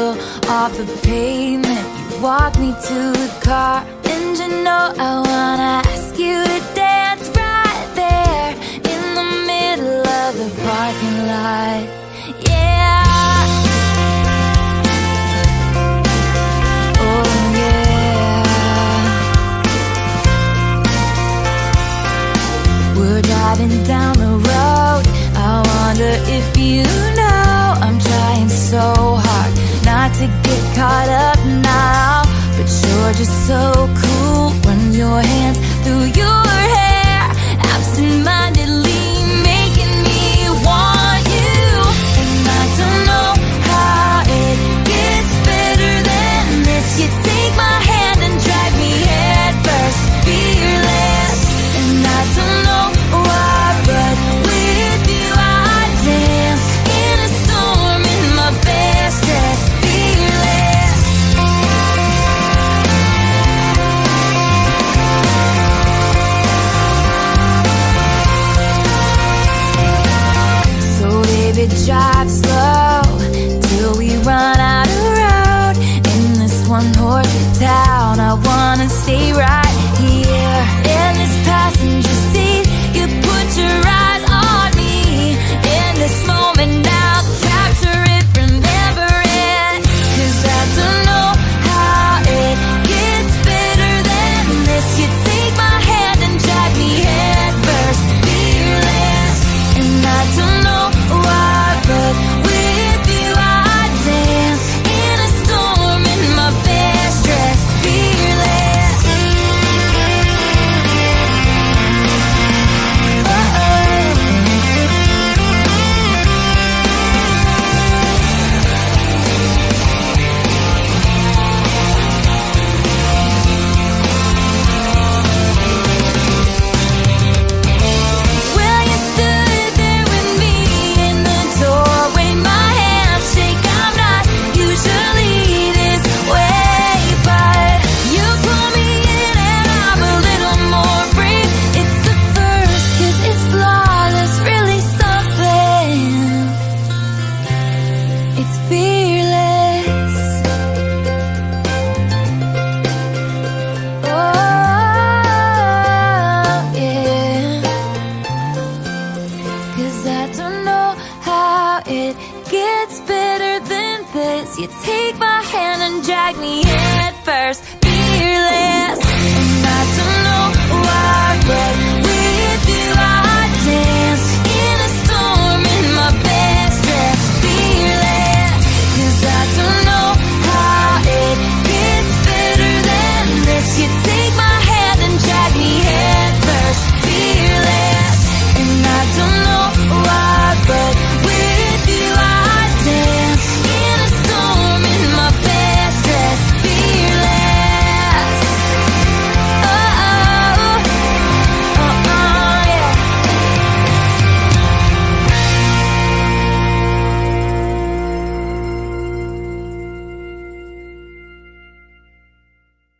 feel off the pavement. You walk me to the car, and you know I wanna ask you to dance right there in the middle of the parking lot. Yeah. Oh, yeah. We're driving down the road. I wonder if you just so cool. Run your hands through your it drives slow it's better than this. You take my hand and drag me head first.